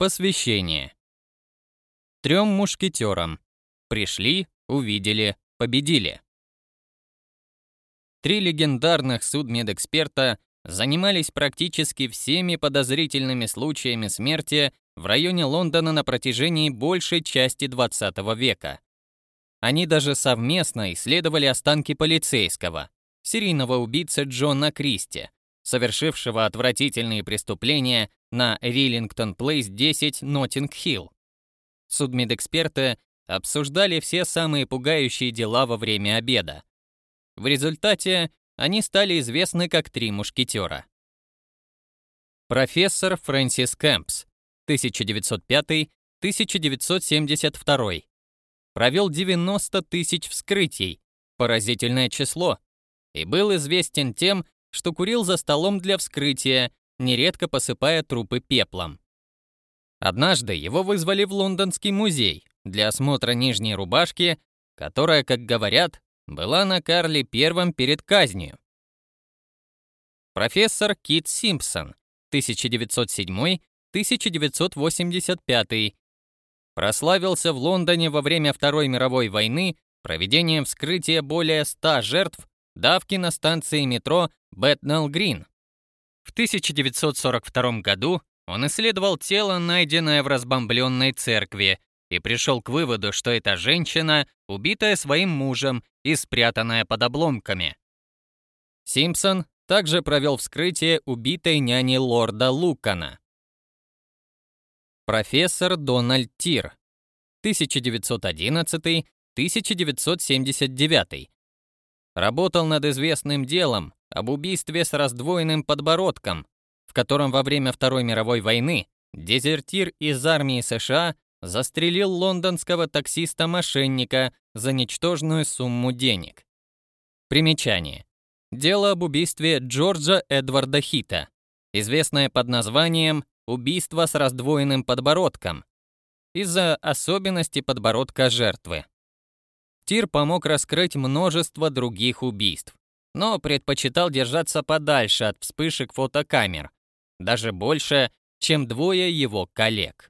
Посвящение. Трем мушкетерам. Пришли, увидели, победили. Три легендарных судмедэксперта занимались практически всеми подозрительными случаями смерти в районе Лондона на протяжении большей части 20 века. Они даже совместно исследовали останки полицейского, серийного убийцы Джона Кристи, совершившего отвратительные преступления на Риллингтон Плейс 10 Ноттинг-Хилл. Судмедэксперты обсуждали все самые пугающие дела во время обеда. В результате они стали известны как «Три мушкетера». Профессор Фрэнсис Кэмпс, 1905-1972. Провел 90 тысяч вскрытий, поразительное число, и был известен тем, что курил за столом для вскрытия, нередко посыпая трупы пеплом. Однажды его вызвали в лондонский музей для осмотра нижней рубашки, которая, как говорят, была на Карле Первом перед казнью. Профессор Кит Симпсон, 1907-1985, прославился в Лондоне во время Второй мировой войны проведением вскрытия более 100 жертв давки на станции метро Бэтнелл Грин. В 1942 году он исследовал тело, найденное в разбомбленной церкви, и пришел к выводу, что эта женщина, убитая своим мужем и спрятанная под обломками. Симпсон также провел вскрытие убитой няни лорда Лукана. Профессор Дональд Тир, 1911-1979, работал над известным делом об убийстве с раздвоенным подбородком, в котором во время Второй мировой войны дезертир из армии США застрелил лондонского таксиста-мошенника за ничтожную сумму денег. Примечание. Дело об убийстве Джорджа Эдварда Хита, известное под названием «Убийство с раздвоенным подбородком», из-за особенностей подбородка жертвы. Тир помог раскрыть множество других убийств, но предпочитал держаться подальше от вспышек фотокамер, даже больше, чем двое его коллег.